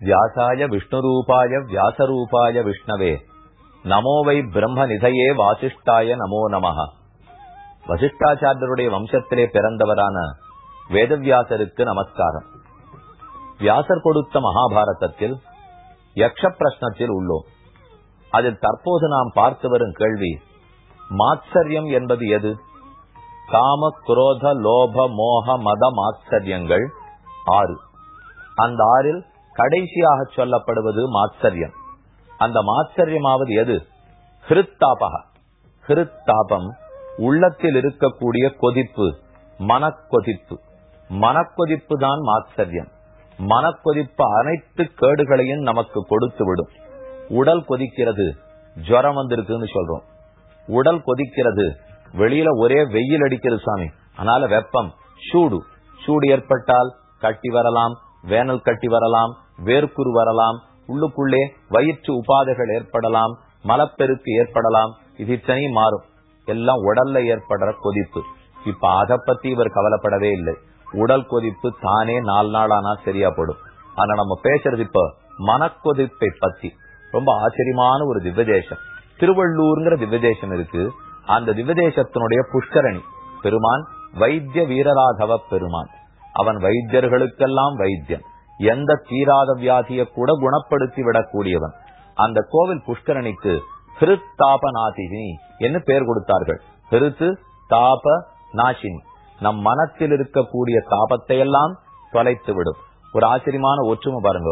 வியாசாய விஷ்ணுரூபாய வியாசரூபாய விஷ்ணவே நமோவை பிரம்ம நிதையே வாசிஷ்டாய நமோ நமஹ வசிஷ்டாச்சாரியருடைய வம்சத்திலே பிறந்தவரான வேதவியாசருக்கு நமஸ்காரம் வியாசர் கொடுத்த மகாபாரதத்தில் யக்ஷ பிரஷ்னத்தில் உள்ளோம் அதில் தற்போது நாம் பார்த்து வரும் கேள்வி மாத்சரியம் என்பது எது? காம குரோத லோப மோக மத மாத்சரியங்கள் ஆறு. அந்த ஆறில் கடைசியாக சொல்லப்படுவது மாத்சரியம். அந்த மாத்சரியமாவது எது? ஹிருத்தாபக ஹிருத்தாபம் உள்ளத்தில் இருக்கக்கூடிய கொதிப்பு மனக்கொதிப்பு. மனக்கொதிப்பு தான் மாத்சரியம். மனக்கொதிப்பு அனைத்து கேடுகளையும் நமக்கு கொடுத்து விடும். உடல் கொதிக்கிறது ஜுரம் வந்திருக்குன்னு சொல்றோம். உடல் கொதிக்கிறது வெளியில ஒரே வெயில் அடிக்கிறது சாமி. அதனால வெப்பம் சூடு. சூடு ஏற்பட்டால் கட்டி வரலாம் வேனல் கட்டி வரலாம் வேர்க்குரு வரலாம் உள்ளுக்குள்ளே வயிற்று உபாதைகள் ஏற்படலாம் மலப்பெருக்கு ஏற்படலாம் இது இத்தனையும் மாறும். எல்லாம் உடல்ல ஏற்படுற கொதிப்பு. இப்ப அதை பத்தி இவர் கவலைப்படவே இல்லை. உடல் கொதிப்பு தானே நாலு நாள் ஆனா சரியா போடும். ஆனா நம்ம பேசுறது இப்ப மனக்கொதிப்பை பத்தி. ரொம்ப ஆச்சரியமான ஒரு திவ்யதேசம். திருவள்ளூர்ங்கிற திவ்யதேசம் இருக்கு. அந்த திவ்யதேசத்தினுடைய புஷ்கரணி பெருமான் வைத்திய வீரராகவ பெருமான். அவன் வைத்தியர்களுக்கெல்லாம் வைத்தியன். எந்த தீராத வியாதியை கூட குணப்படுத்தி விடக்கூடியவன். அந்த கோவில் புஷ்கரணிக்கு ஹிருத்தாபநாதினி என்று பெயர் கொடுத்தார்கள். ஹிருத்து தாப நாசினி. நம் மனத்தில் இருக்கக்கூடிய தாபத்தை எல்லாம் தொலைத்து விடும் ஒரு ஆச்சரியமான ஒற்றுமை பாருங்க.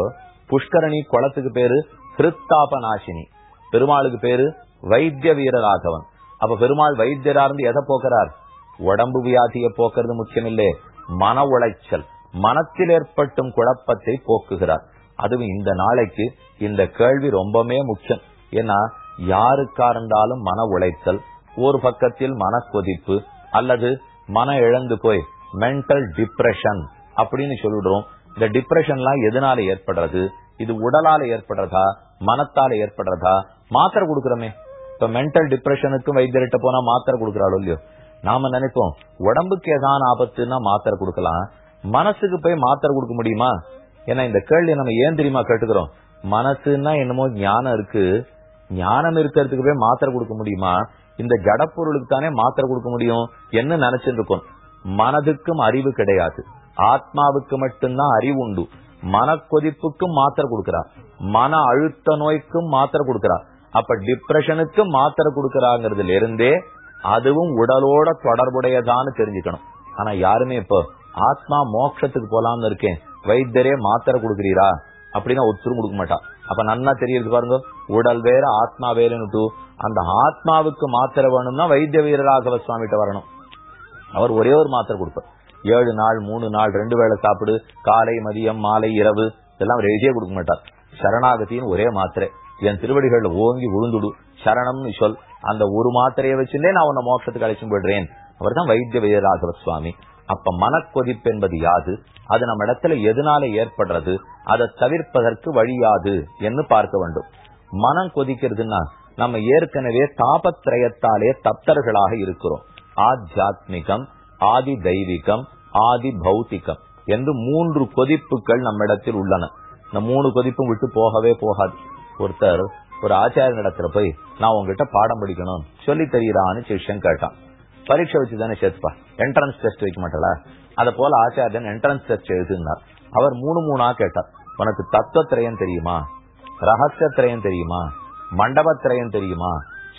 புஷ்கரணி குளத்துக்கு பேரு ஹிருத்தாப நாசினி பெருமாளுக்கு பேரு வைத்திய வீரராகவன். அப்ப பெருமாள் வைத்தியரா இருந்து எதை போக்குறார்? உடம்பு வியாதியை போக்குறது முக்கியமில்லை. மன உளைச்சல். மனத்தில் ஏற்பட்டும் குழப்பத்தை போக்குகிறார். அதுவும் இந்த நாளைக்கு இந்த கேள்வி ரொம்பவே முக்கியம். ஏன்னா யாருக்கா இருந்தாலும் மன உழைத்தல் ஒரு பக்கத்தில் மன கொதிப்பு அல்லது மன இழந்து போய் மென்டல் டிப்ரெஷன் அப்படின்னு சொல்லிடுறோம் இந்த டிப்ரெஷன்லாம் எதனால ஏற்படுறது? இது உடலால ஏற்படுறதா? மனத்தால ஏற்படுறதா? மாத்திரை கொடுக்குறோமே. இப்ப மென்டல் டிப்ரெஷனுக்கும் வைத்தியர்கிட்ட போனா மாத்திரை கொடுக்கறாளோ இல்லையோ? நாம நினைப்போம் உடம்புக்கு ஏதான ஆபத்துன்னா மாத்திரை கொடுக்கலாம். மனசுக்கு போய் மாத்திரை கொடுக்க முடியுமா? ஏன்னா இந்த கேள்வி நம்ம ஏன் தெரியுமா கேட்டுக்கிறோம்? மனசுன்னா என்னமோ ஞானம் இருக்கு. ஞானம் இருக்கிறதுக்கு போய் மாத்திரை கொடுக்க முடியுமா? இந்த ஜடப்பொருளுக்கு தானே மாத்திரை கொடுக்க முடியும்? என்ன நினைச்சிட்டு இருக்கோம்? மனதுக்கும் அறிவு கிடையாது. ஆத்மாவுக்கு மட்டும்தான் அறிவு உண்டு. மனக்கொதிப்புக்கும் மாத்திரை கொடுக்கிறா. மன அழுத்த நோய்க்கும் மாத்திரை கொடுக்கிறா. அப்ப டிப்ரெஷனுக்கும் மாத்திரை கொடுக்கறாங்கிறதுல இருந்தே அதுவும் உடலோட தொடர்புடையதான்னு தெரிஞ்சுக்கணும். ஆனா யாருமே இப்போ ஆத்மா மோட்சத்துக்கு போலாம்னு இருக்கேன். வைத்தியரே மாத்திரை கொடுக்குறீரா? அப்படின்னா ஒருத்தரும் கொடுக்க மாட்டான் அப்ப நன்னா தெரியுது பாருங்க. உடல் வேற ஆத்மா வேறுன்னு அந்த ஆத்மாவுக்கு மாத்திரை வேணும்னா வைத்திய வீரராகவ சுவாமிகிட்ட வரணும். அவர் ஒரே ஒரு மாத்திரை கொடுப்பார். ஏழு நாள் மூணு நாள் ரெண்டு வேளை சாப்பிடு. காலை மதியம் மாலை இரவு. இதெல்லாம் எழுதியே கொடுக்க மாட்டார். சரணாகத்தின்னு ஒரே மாத்திரை. என் திருவடிகள்ல ஓங்கி விழுந்துடு சரணம்னு சொல். அந்த ஒரு மாத்திரையை வச்சுட்டே நான் உன்னை மோட்சத்துக்கு அழைச்சும் போயிடுறேன். அவர் தான் வைத்திய வீரராகவ சுவாமி. அப்ப மனக்கொதிப்பு என்பது யாது? அது நம்ம இடத்துல எதனால ஏற்படுறது? அதை தவிர்ப்பதற்கு வழியாது என்று பார்க்க வேண்டும். மனம் கொதிக்கிறதுன்னா நம்ம ஏற்கனவே தாபத்திரயத்தாலே தப்தர்களாக இருக்கிறோம். ஆத்தியாத்மிகம் ஆதி தெய்வீகம் ஆதி பௌத்திகம் என்று மூன்று கொதிப்புகள் நம்ம இடத்தில் உள்ளன. இந்த மூணு கொதிப்பும் விட்டு போகவே போகாது. ஒருத்தர் ஒரு ஆச்சாரிய இடத்துல போய் நான் உங்ககிட்ட பாடம் படிக்கணும். சொல்லி தெரியறான்னு சிஷ்யன் கேட்டான். பரீட்சை வச்சு தானே சேர்த்துப்பா. என்ட்ரன்ஸ் டெஸ்ட் வைக்க மாட்டல அத போல ஆச்சாரியன் என்ட்ரன்ஸ் டெஸ்ட் எழுதினார். அவர் மூணு மூணா கேட்டார். உனக்கு தத்துவத்திரயம் தெரியுமா? ரகசியத்திரயம் தெரியுமா? மண்டபத்திரயம் தெரியுமா?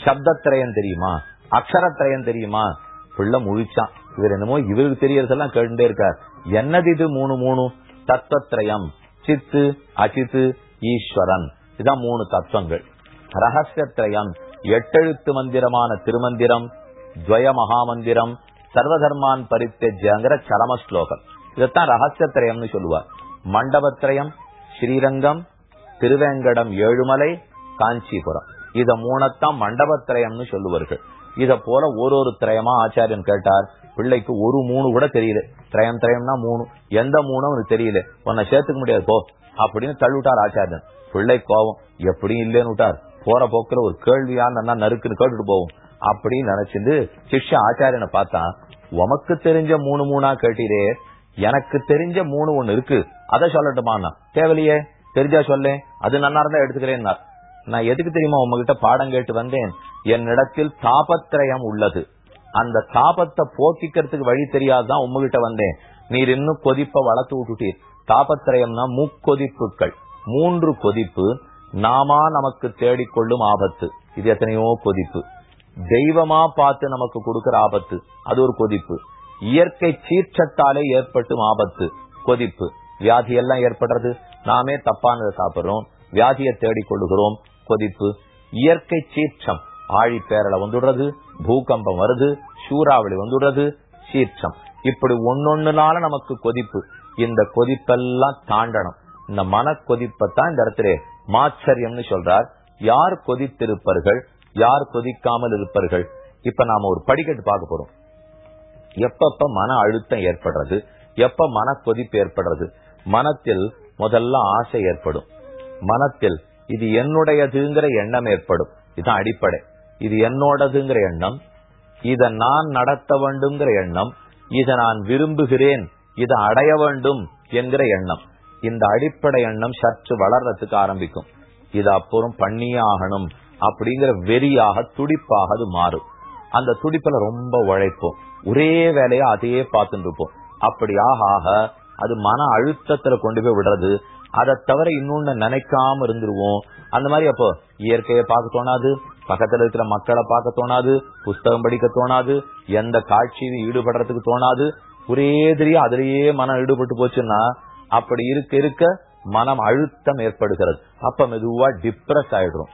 சப்தத்திரயம் தெரியுமா? அக்ஷரத்திரயம் தெரியுமா? பிள்ளை முழிச்சான். இவர் என்னமோ இவருக்கு தெரியறதெல்லாம் கேட்டுட்டே இருக்கார். என்னது இது மூணு மூணு? தத்துவத்திரயம். சித்து அசித்து ஈஸ்வரன். இதான் மூணு தத்துவங்கள். ரகசியத்திரயம். எட்டெழுத்து மந்திரமான திருமந்திரம். துவய மகாமந்திரம் சர்வதர்மான் பரித்தேஜங்கிற சரம ஸ்லோகம் இதத்தான் ரகசியத்திரயம்னு சொல்லுவார். மண்டபத்திரயம் ஸ்ரீரங்கம் திருவேங்கடம் ஏழுமலை காஞ்சிபுரம். இத மூணத்தான் மண்டபத்திரயம்னு சொல்லுவார்கள். இத போல ஒரு ஒரு திரயமா ஆச்சாரியன் கேட்டார். பிள்ளைக்கு ஒரு மூணு கூட தெரியல திரயம் திரயம்னா மூணு. எந்த மூணும் அவனுக்கு தெரியல உன்னை சேர்த்துக்க முடியாது போ அப்படின்னு தள்ளுட்டார் ஆச்சாரியன். பிள்ளை கோவம் எப்படியும் இல்லைன்னு விட்டார் போற போக்குல ஒரு கேள்வியா நல்லா நறுக்குன்னு கேட்டுட்டு போவோம். அப்படின்னு நினைச்சிருந்து சிஷ்ய ஆச்சாரியனை பார்த்தா உமக்கு தெரிஞ்ச மூணு மூணா கேட்டீரே எனக்கு தெரிஞ்ச மூணு ஒண்ணு இருக்கு. அதை சொல்லட்டுமா தேவையில்லையே தெரிஞ்சா சொல்லேன் அது நன்னா இருந்தா எடுத்துக்கிறேன் நான் எதுக்கு தெரியுமா உங்ககிட்ட பாடம் கேட்டு வந்தேன்? என்னிடத்தில் தாபத்திரயம் உள்ளது. அந்த தாபத்தை போக்கிக்கிறதுக்கு வழி தெரியாதுதான் உங்ககிட்ட வந்தேன். நீர் இன்னும் கொதிப்ப வளர்த்து விட்டுட்டீர். தாபத்திரயம்னா முக்கொதிப்புகள். மூன்று கொதிப்பு நாமா நமக்கு தேடிக்கொள்ளும் ஆபத்து. இது எத்தனையோ கொதிப்பு. தெய்வமா பார்த்து நமக்கு கொடுக்கிற ஆபத்து அது ஒரு கொதிப்பு. இயற்கை சீற்றத்தாலே ஏற்பட்டும் ஆபத்து கொதிப்பு. வியாதி எல்லாம் ஏற்படுறது நாமே தப்பானதை சாப்பிடுறோம் வியாதியை தேடிக்கொள்ளுகிறோம் கொதிப்பு. இயற்கை சீற்றம் ஆழிப்பேரலை வந்துடுறது பூகம்பம் வருது சூறாவளி வந்துடுறது சீற்றம். இப்படி ஒன்னொன்னுனால நமக்கு கொதிப்பு. இந்த கொதிப்பெல்லாம் தாண்டணும். இந்த மன கொதிப்பத்தான் இந்த இடத்துல மாச்சரியம்னு சொல்றார். யார் கொதித்திருப்பார்கள்? யார் கொதிக்காமல் இருப்பார்கள்? இப்ப நாம ஒரு படிக்கட்டு பார்க்க போறோம். எப்பப்ப மன அழுத்தம் ஏற்படுறது? எப்ப மன கொதிப்பு ஏற்படுறது? மனத்தில் முதல்ல ஆசை ஏற்படும். மனத்தில் இது என்னுடையதுங்கிற எண்ணம் ஏற்படும். இதுதான் அடிப்படை. இது என்னோடதுங்கிற எண்ணம் இதை நான் நடத்த வேண்டும்ங்கிற எண்ணம் இதை நான் விரும்புகிறேன் இதை அடைய வேண்டும் என்கிற எண்ணம். இந்த அடிப்படை எண்ணம் சற்று வளர்றதுக்கு ஆரம்பிக்கும். இது அப்புறம் பண்ணியே ஆகணும். அப்படிங்கிற வெறியாக துடிப்பாக அது மாறும். அந்த துடிப்புல ரொம்ப உழைப்போம். ஒரே வேலையா அதையே பார்த்துட்டு இருப்போம் அப்படி ஆக ஆக அது மன அழுத்தத்துல கொண்டு போய் விடுறது. அதை தவிர இன்னொன்னு நினைக்காம இருந்துருவோம். அந்த மாதிரி அப்போ இயற்கையை பார்க்க தோணாது பக்கத்துல இருக்கிற மக்களை பார்க்க தோணாது புஸ்தகம் படிக்க தோணாது எந்த காட்சியும் ஈடுபடுறதுக்கு தோணாது. ஒரே தெரியா அதுலயே மனம் ஈடுபட்டு போச்சுன்னா அப்படி இருக்க இருக்க மனம் அழுத்தம் ஏற்படுகிறது. அப்ப மெதுவா டிப்ரெஸ் ஆயிடுறோம்.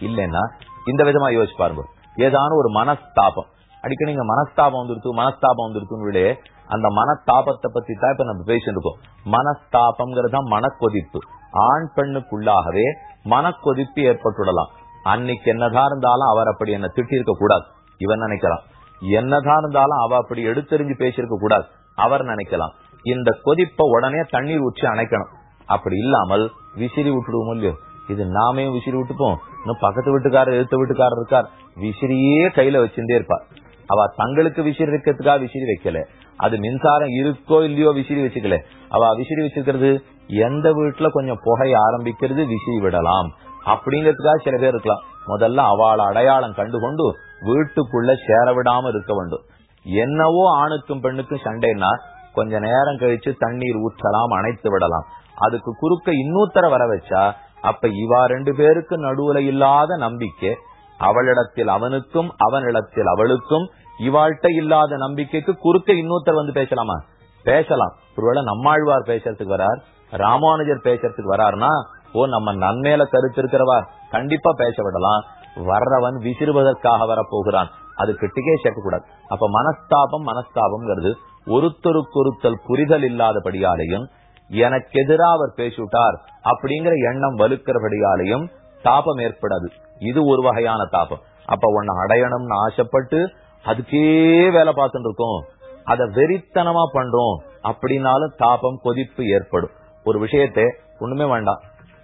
இல்லைன்னா இந்த விதமா யோசிச்சு பாருங்க. ஏதான ஒரு மனஸ்தாபம். அடிக்கடி நீங்க மனஸ்தாபம் வந்துருத்து மனஸ்தாபம் வந்துருத்துன்னு அந்த மனஸ்தாபத்தை பத்தி தான் இப்ப நம்ம பேசிட்டு இருக்கோம். மனஸ்தாபம்ங்கிறது தான் மனக்கொதிப்பு. ஆண் பெண்ணுக்குள்ளாகவே மனக்கொதிப்பு ஏற்பட்டுடலாம். அன்னைக்கு என்னதான் இருந்தாலும் அவர் அப்படி என்ன திட்டி இருக்க கூடாது. இவன் நினைக்கலாம் என்னதான் இருந்தாலும் அவ அப்படி எடுத்தெறிஞ்சு பேசியிருக்க கூடாது. அவர் நினைக்கலாம். இந்த கொதிப்ப உடனே தண்ணீர் ஊற்றி அணைக்கணும். அப்படி இல்லாமல் விசிறி விட்டுடுவோம் இல்லையோ? இது நாமே விசிறி விட்டுப்போம். இன்னும் பக்கத்து வீட்டுக்காரர் எழுத்த வீட்டுக்காரர் இருக்கார். விசிறியே கையில வச்சுட்டே இருப்பார். அவ தங்களுக்கு விசிறி இருக்கிறதுக்காக விசிறி வைக்கல. அது மின்சாரம் இருக்கோ இல்லையோ விசிறி வச்சுக்கல. அவ விசிறி வச்சிருக்கிறது எந்த வீட்டுல கொஞ்சம் புகை ஆரம்பிக்கிறது விசிறி விடலாம். அப்படிங்கிறதுக்காக சில பேர் இருக்கலாம். முதல்ல அவளை அடையாளம் கண்டுகொண்டு வீட்டுக்குள்ள சேர விடாம இருக்க வேண்டும். என்னவோ ஆணுக்கும் பெண்ணுக்கும் சண்டைன்னா கொஞ்ச நேரம் கழிச்சு தண்ணீர் ஊற்றலாம் அணைத்து விடலாம். அதுக்கு குறுக்க இன்னொருத்தர வர வச்சா அப்ப இவா ரெண்டு பேருக்கு நடுவுல இல்லாத நம்பிக்கை அவளிடத்தில் அவனுக்கும் அவனிடத்தில் அவளுக்கும் இவாழ்கிட்ட இல்லாத நம்பிக்கைக்கு குறுக்க இன்னொருத்தர் வந்து பேசலாமா? பேசலாம். ஒருவேளை நம்மாழ்வார் பேசுறதுக்கு வரார் ராமானுஜர் பேசுறதுக்கு வராருன்னா ஓ நம்ம நன்மையில கருத்து இருக்கிறவா கண்டிப்பா பேச விடலாம். வர்றவன் விசிறுவதற்காக வரப்போகிறான். அது கிட்டிக்கே சேர்க்கக்கூடாது. அப்ப மனஸ்தாபம் மனஸ்தாபம்ங்கிறது. ஒருத்தருக்கொருத்தல் புரிதல் இல்லாதபடியாலையும் எனக்கு எதிராக அவர் பேசிவிட்டார் அப்படிங்கிற எண்ணம் வலுக்கிறபடியாலையும் தாபம் ஏற்படாது. இது ஒரு வகையான தாபம். அப்ப உன்னை அடையணும்னு ஆசைப்பட்டு அதுக்கே வேலை பார்த்துட்டு இருக்கோம். அதை வெறித்தனமா பண்றோம் அப்படின்னாலும் தாபம் கொதிப்பு ஏற்படும். ஒரு விஷயத்தை ஒண்ணுமே வேண்டாம்.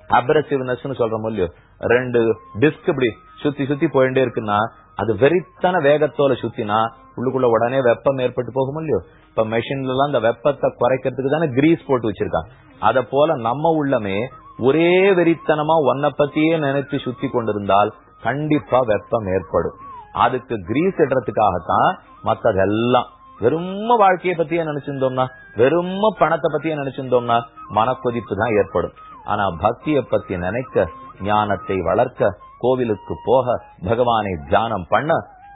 அப்ரசிவ்னஸ் சொல்ற இல்லையோ? ரெண்டு டிஸ்க் இப்படி சுத்தி சுத்தி போயிட்டே இருக்குன்னா அது வெறித்தன வேகத்தோல சுத்தினா உள்ளுக்குள்ள உடனே வெப்பம் ஏற்பட்டு போகும் இல்லையோ? இப்ப மெஷின்ல எல்லாம் அந்த வெப்பத்தை குறைக்கிறதுக்கு தானே கிரீஸ் போட்டு வச்சிருக்காங்க. அத போல நம்ம உள்ளமே ஒரே வெறித்தனமா ஒன்ன பத்தியே நினைச்சு சுத்தி கொண்டிருந்தால் கண்டிப்பா வெப்பம் ஏற்படும். அதுக்கு கிரீஸ் இடுறதுக்காகத்தான் மத்ததெல்லாம். வெறும் வாழ்க்கையை பத்தியே நினைச்சிருந்தோம்னா வெறும் பணத்தை பத்தியே நினைச்சிருந்தோம்னா மனக்கொதிப்பு தான் ஏற்படும். ஆனா பக்தியை பத்தி நினைக்க ஞானத்தை வளர்க்க கோவிலுக்கு போக பகவானை தியானம் பண்ண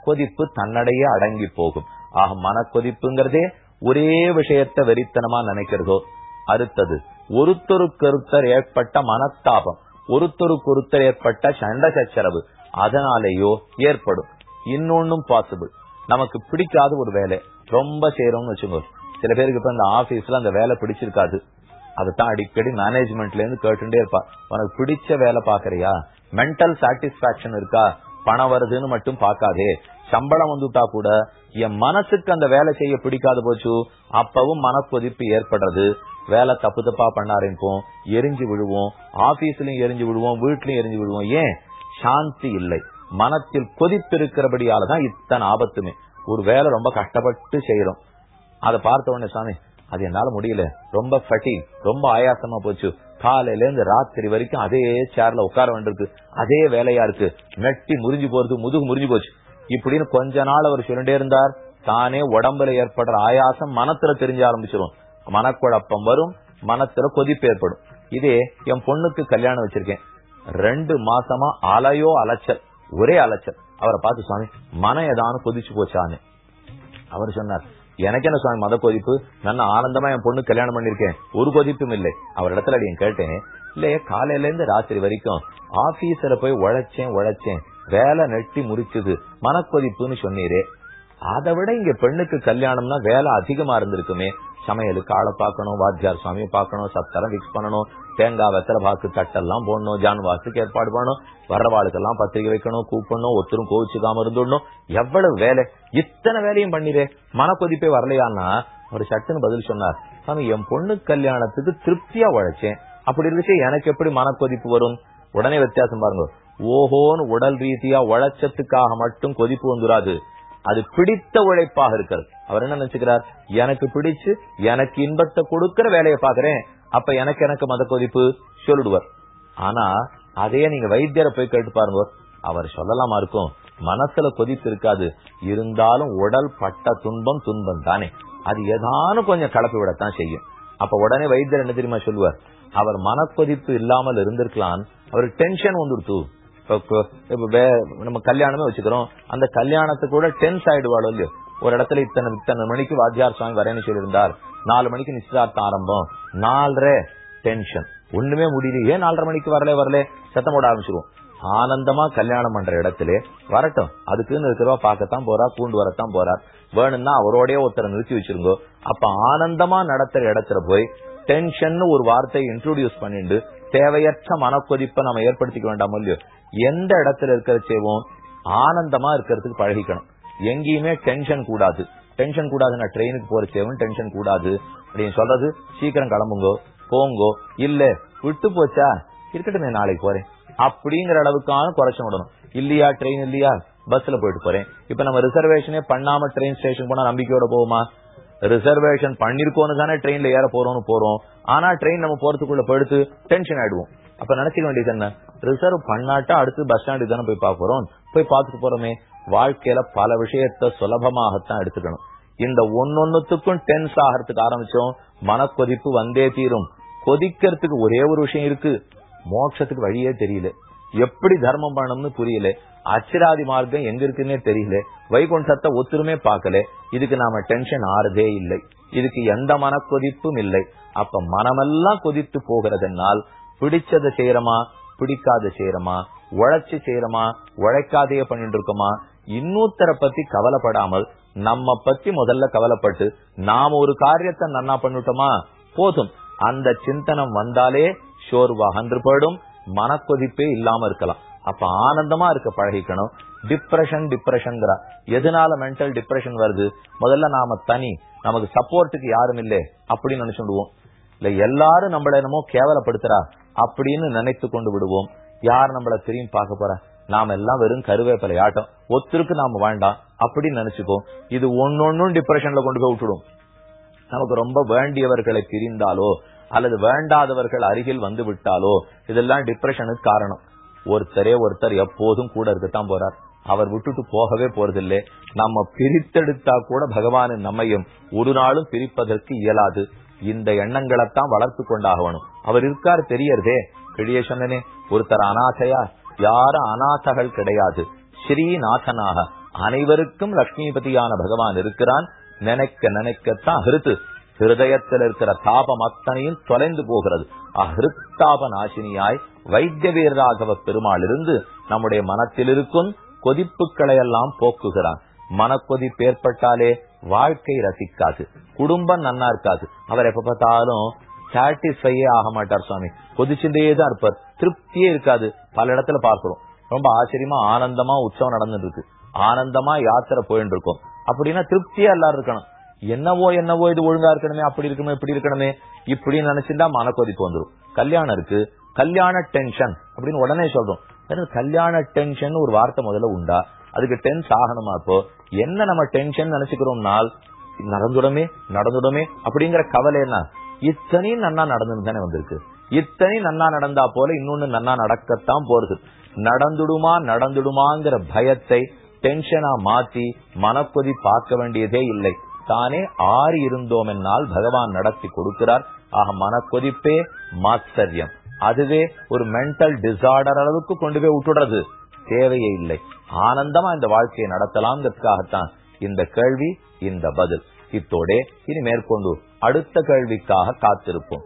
கொதிப்பு தன்னடையே அடங்கி போகும். ஆக மனக்கொதிப்புங்கிறதே ஒரே விஷயத்த வெறித்தனமா நினைக்கிறதோ? அடுத்தது ஒருத்தருக்கொருத்தர் ஏற்பட்ட மனஸ்தாபம் ஒருத்தருக்கொருத்தர் ஏற்பட்ட சண்ட சச்சரவு அதனாலேயோ ஏற்படும். இன்னொன்னும் பாசிபிள் நமக்கு பிடிக்காத ஒரு வேலை ரொம்ப செய்யறோம்னு வச்சுக்கோங்க சில பேருக்கு இப்ப இந்த ஆபீஸ்ல அந்த வேலை பிடிச்சிருக்காது. அதைத்தான் அடிக்கடி மேனேஜ்மெண்ட்ல இருந்து கேட்டுட்டே இருப்பா. உனக்கு பிடிச்ச வேலை பாக்குறியா மென்டல் சாட்டிஸ்பாக்சன் இருக்கா? பணம் வருதுன்னு மட்டும் பாக்காதே சம்பளம் வந்துட்டா கூட என் மனசுக்கு அந்த வேலை செய்ய பிடிக்காத போச்சு. அப்பவும் மனப்பொதிப்பு ஏற்படுறது. வேலை தப்பு தப்பா பண்ண ஆரம்பிப்போம் எரிஞ்சு விழுவோம். ஆபீஸ்லயும் எரிஞ்சு விழுவோம் வீட்லயும் எரிஞ்சு விழுவோம். ஏன்? சாந்தி இல்லை. மனத்தில் கொதிப்பு இருக்கிறபடியாலதான் இத்தனை ஆபத்துமே. ஒரு வேலை ரொம்ப கஷ்டப்பட்டு செய்யறோம் அதை பார்த்த உடனே சாமி அது என்னால முடியல. ரொம்ப ஃபட்டி ரொம்ப ஆயாசமா போச்சு. காலையில இருந்து ராத்திரி வரைக்கும் அதே சேர்ல உட்கார வேண்டியிருக்கு. அதே வேலையா இருக்கு. மெட்டி முறிஞ்சு போறது முதுகு முறிஞ்சு போச்சு. இப்படின்னு கொஞ்ச நாள் அவர் சொல்லிட்டே இருந்தார். தானே உடம்புல ஏற்படுற ஆயாசம் மனத்துல தெரிஞ்ச ஆரம்பிச்சிடும் மனக்குழப்பம் வரும் மனத்துல கொதிப்பு ஏற்படும். இதே என் பொண்ணுக்கு கல்யாணம் வச்சிருக்கேன். ரெண்டு மாசமா அலையோ அலைச்சல். ஒரே அலைச்சல். அவரை பார்த்து சுவாமி மனம் ஏதானு கொதிச்சு போச்சான்னு. அவர் சொன்னார் எனக்கு என்ன சுவாமி மத கொதிப்பு? நல்ல ஆனந்தமா என் பொண்ணு கல்யாணம் பண்ணிருக்கேன் ஒரு கொதிப்பும் இல்லை. அவர் இடத்துல அடி கேட்டேன். இல்லையே காலையில இருந்து ராத்திரி வரைக்கும் ஆபீஸ்ல போய் உழைச்சேன் உழைச்சேன். வேலை நெட்டி முறிச்சது. மனக்கொதிப்புன்னு சொன்னீரே. அதை விட இங்க பெண்ணுக்கு கல்யாணம்னா வேலை அதிகமா இருந்திருக்குமே. சமையலுக்கு ஆளை பார்க்கணும் வாத்தியார் சுவாமியை பார்க்கணும் சத்தரம் பிக்ஸ் பண்ணணும் தேங்காய் வெத்தலை பாக்கு தட்டெல்லாம் போடணும் ஜான்வாசுக்கு ஏற்பாடு பண்ணணும் வர்றவாளுக்கெல்லாம் பத்திரிகை வைக்கணும் கூப்பிடணும் ஒருத்தரும் கோவிச்சுக்காம இருந்துடணும். எவ்வளவு வேலை? இத்தனை வேலையும் பண்ணிரே மனக்கொதிப்பே வரலையான்னா ஒரு சட்டுன்னு பதில் சொன்னார். சாமி என் பொண்ணு கல்யாணத்துக்கு திருப்தியா உழைச்சேன். அப்படி இருந்துச்சு எனக்கு எப்படி மனக்கொதிப்பு வரும்? உடனே வித்தியாசம் பாருங்க. ஓஹோன்னு உடல் ரீதியா உழைச்சத்துக்காக மட்டும் கொதிப்பு வந்துடாது அது பிடித்த உழைப்பாக இருக்கிறது. அவர் என்ன நினைச்சுக்கிறார்? எனக்கு பிடிச்சு எனக்கு இன்பத்தை கொடுக்கிற வேலையை பாக்குறேன் அப்ப எனக்கு எனக்கு மத கொதிப்பு சொல்லிடுவார். ஆனா அதையே நீங்க வைத்தியரை போய் கேட்டு பாருங்க. அவர் சொல்லலாமா இருக்கும்? மனசுல கொதிப்பு இருக்காது. இருந்தாலும் உடல் பட்ட துன்பம் துன்பம் தானே. அது ஏதானும் கொஞ்சம் கலப்பி விடத்தான் செய்யும். அப்ப உடனே வைத்தியர் என்ன தெரியுமா சொல்லுவார்? அவர் மனக்கொதிப்பு இல்லாமல் இருந்திருக்கலாம். அவர் டென்ஷன் வந்துடுத்து. நம்ம கல்யாணமே வச்சுக்கிறோம். அந்த கல்யாணத்துக்கு கூட டென்ஸ் ஆயிடுவாளோ இல்லையோ? ஒரு இடத்துல இத்தனை இத்தனை மணிக்கு வாத்தியார் சுவாமி வரேன்னு சொல்லியிருந்தார். நாலு மணிக்கு நிச்சயதார்த்தம் ஆரம்பம். நாலரை டென்ஷன் ஒண்ணுமே முடியல. ஏன் நாலரை மணிக்கு வரல வரல? சத்தம் போட ஆரம்பிச்சிருவோம். ஆனந்தமா கல்யாணம் பண்ற இடத்துல வரட்டும். அதுக்குன்னு இருக்கிறவா பார்க்கத்தான் போறா கூண்டு வரத்தான் போறார். வேணும்னா அவரோடய ஒருத்தரை நிறுத்தி வச்சிருங்கோ. அப்ப ஆனந்தமா நடத்துற இடத்துல போய் டென்ஷன் ஒரு வார்த்தையை இன்ட்ரோடியூஸ் பண்ணிட்டு தேவையற்ற மனக்கொதிப்பை நம்ம ஏற்படுத்திக்க வேண்டாம் இல்லையோ? எந்த இடத்துல இருக்கிற செய்வோம்? ஆனந்தமா இருக்கிறதுக்கு பழகிக்கணும். எங்கேயுமே டென்ஷன் கூடாது. டென்ஷன் கூடாது நான் ட்ரெயினுக்கு போற சேவன் டென்ஷன் கூடாது. அப்படின்னு சொல்றது சீக்கிரம் கிளம்புங்கோ போங்கோ இல்ல விட்டு போச்சா? இருக்கட்டுமே நாளைக்கு போறேன். அப்படிங்கிற அளவுக்கான குறைச்சு விடணும். இல்லையா ட்ரெயின் இல்லையா? பஸ்ல போயிட்டு போறேன். இப்ப நம்ம ரிசர்வேஷனே பண்ணாம ட்ரெயின் ஸ்டேஷன் போனா நம்பிக்கையோட போகுமா ரிசர்வேஷன் பண்ணிருக்கோன்னு தானே ட்ரெயின்ல ஏற போறோம்னு போறோம். ஆனா ட்ரெயின் நம்ம போறதுக்குள்ள போயிடுத்து டென்ஷன் ஆயிடுவோம். அப்ப நினைச்சுக்க வேண்டியது என்ன? ரிசர்வ் பண்ணாட்டா அடுத்து பஸ் ஸ்டாண்டு தானே போய் பார்க்க போறோம். போய் பார்த்துட்டு போறோமே. வாழ்க்கையில பல விஷயத்த சுலபமாகத்தான் எடுத்துக்கணும். இந்த ஒன்னொன்னுத்துக்கும் டென்ஸ் ஆகிறதுக்கு ஆரம்பிச்சோம். மனக்கொதிப்பு வந்தே தீரும். கொதிக்கிறதுக்கு ஒரே ஒரு விஷயம் இருக்கு. மோட்சத்துக்கு வழியே தெரியல. எப்படி தர்மம் பண்ணணும்னு புரியல. அச்சிராதி மார்க்கம் எங்க இருக்குன்னே தெரியல. வைகுண்டத்தை ஒத்துருமே பார்க்கல. இதுக்கு நாம டென்ஷன் ஆறுதே இல்லை. இதுக்கு எந்த மனக்கொதிப்பும் இல்லை. அப்ப மனமெல்லாம் கொதித்து போகிறதுனால் பிடிச்சதை செய்யறமா? பிடிக்காத செய்யறமா? உழைச்சு செய்யறமா? உழைக்காதையே பண்ணிட்டு இருக்கோமா? இன்னொருத்தரை பத்தி கவலைப்படாமல் நம்ம பத்தி முதல்ல கவலைப்பட்டு நாம ஒரு காரியத்தை நன்னா பண்ணிட்டோமா? போதும். அந்த சிந்தனம் வந்தாலே ஷோர்வா அன்று மனக்கொதிப்பே இல்லாம இருக்கலாம். அப்ப ஆனந்தமா இருக்க பழகிக்கணும். டிப்ரெஷன் டிப்ரெஷன் எதனால மென்டல் டிப்ரெஷன் வருது? முதல்ல நாம தனி. நமக்கு சப்போர்ட்டுக்கு யாரும் இல்லை. அப்படின்னு நினைச்சுடுவோம். இல்ல எல்லாரும் நம்மள என்னமோ கேவலப்படுத்துறா. அப்படின்னு நினைத்து கொண்டு விடுவோம். யார் நம்மள திரும்பி பார்க்க போற? நாம எல்லாம் வெறும் கருவேப்பிலை ஆட்டம். ஒத்துருக்கு நாம வேண்டாம். அப்படின்னு நினைச்சுக்கோ. இது ஒன்னொன்னும் டிப்ரெஷன்ல கொண்டு போய் விட்டுடும். நமக்கு ரொம்ப வேண்டியவர்களை பிரிந்தாலோ அல்லது வேண்டாதவர்கள் அருகில் வந்து விட்டாலோ இதெல்லாம் டிப்ரெஷனுக்கு காரணம். ஒருத்தரே ஒருத்தர் எப்போதும் கூட இருக்கத்தான் போறார். அவர் விட்டுட்டு போகவே போறதில்லை. நம்ம பிரித்தெடுத்தா கூட பகவானின் நம்மையும் ஒரு நாளும் பிரிப்பதற்கு இயலாது. இந்த எண்ணங்களைத்தான் வளர்த்து கொண்டாகணும். அவர் இருக்காரு தெரியறதே. கிழிய சொன்னனே ஒருத்தர் அனாதையா யாரும் அநாதகள் கிடையாது. ஸ்ரீநாதனாக அனைவருக்கும் லட்சுமிபதியான பகவான் இருக்கிறான். நினைக்க நினைக்கத்தான் ஹிருத்து ஹிருதயத்தில் இருக்கிற தாபம் அத்தனையும் தொலைந்து போகிறது. அஹிருத்தாப நாசினியாய் வைத்திய வீரராகவ பெருமாள் இருந்து நம்முடைய மனத்தில் இருக்கும் கொதிப்புகளை எல்லாம் போக்குகிறான். மனக்கொதிப்பு ஏற்பட்டாலே வாழ்க்கை ரசிக்காது. குடும்பம் நன்னா இருக்காது. அவர் எப்ப பார்த்தாலும் சாட்டிஸ்ஃபையே ஆக மாட்டார் சுவாமி. கொதிச்சுட்டே தான் இருப்பார். திருப்தியே இருக்காது. பல இடத்துல பார்க்கிறோம். ரொம்ப ஆச்சரியமா ஆனந்தமா உற்சவம் நடந்துட்டு இருக்கு ஆனந்தமா யாத்திரை போயிட்டு இருக்கோம் அப்படின்னா திருப்தியா எல்லாரும் இருக்கணும். என்னவோ என்னவோ இது ஒழுங்கா இருக்கணுமே அப்படி இருக்கணுமே இப்படி இருக்கணுமே இப்படின்னு நினைச்சிருந்தா மனக்கொதிப்பு வந்துடும் கல்யாணம் இருக்கு. கல்யாண டென்ஷன் அப்படின்னு உடனே சொல்றோம். கல்யாண டென்ஷன் ஒரு வார்த்தை முதல்ல உண்டா? அதுக்கு டென்ஸ் ஆகணுமா இப்போ? என்ன நம்ம டென்ஷன் நினைச்சுக்கிறோம்னால் நடந்துடமே நடந்துடமே அப்படிங்கிற கவலை என்ன? இத்தனையும் நன்னா நடந்துன்னு தானே வந்திருக்கு. இத்தனை நன்னா நடந்தா போல இன்னொன்னு நன்னா நடக்கத்தான் போறது. நடந்துடுமா நடந்துடுமாங்கிற பயத்தை டென்ஷனா மாத்தி மனக்கொதி பார்க்க வேண்டியதே இல்லை. தானே ஆறி இருந்தோம் என்னால் பகவான் நடத்தி கொடுக்கிறார். ஆக மனக்கொதிப்பே மாத்தர்யம் அதுவே ஒரு மென்டல் டிசார்டர் அளவுக்கு கொண்டு போய் விட்டுடுறது. தேவையே இல்லை. ஆனந்தமா இந்த வாழ்க்கையை நடத்தலாம்ங்கிறதுக்காகத்தான் இந்த கேள்வி இந்த பதில். இத்தோட இனி மேற்கொண்டு அடுத்த கேள்விக்காக காத்திருப்போம்.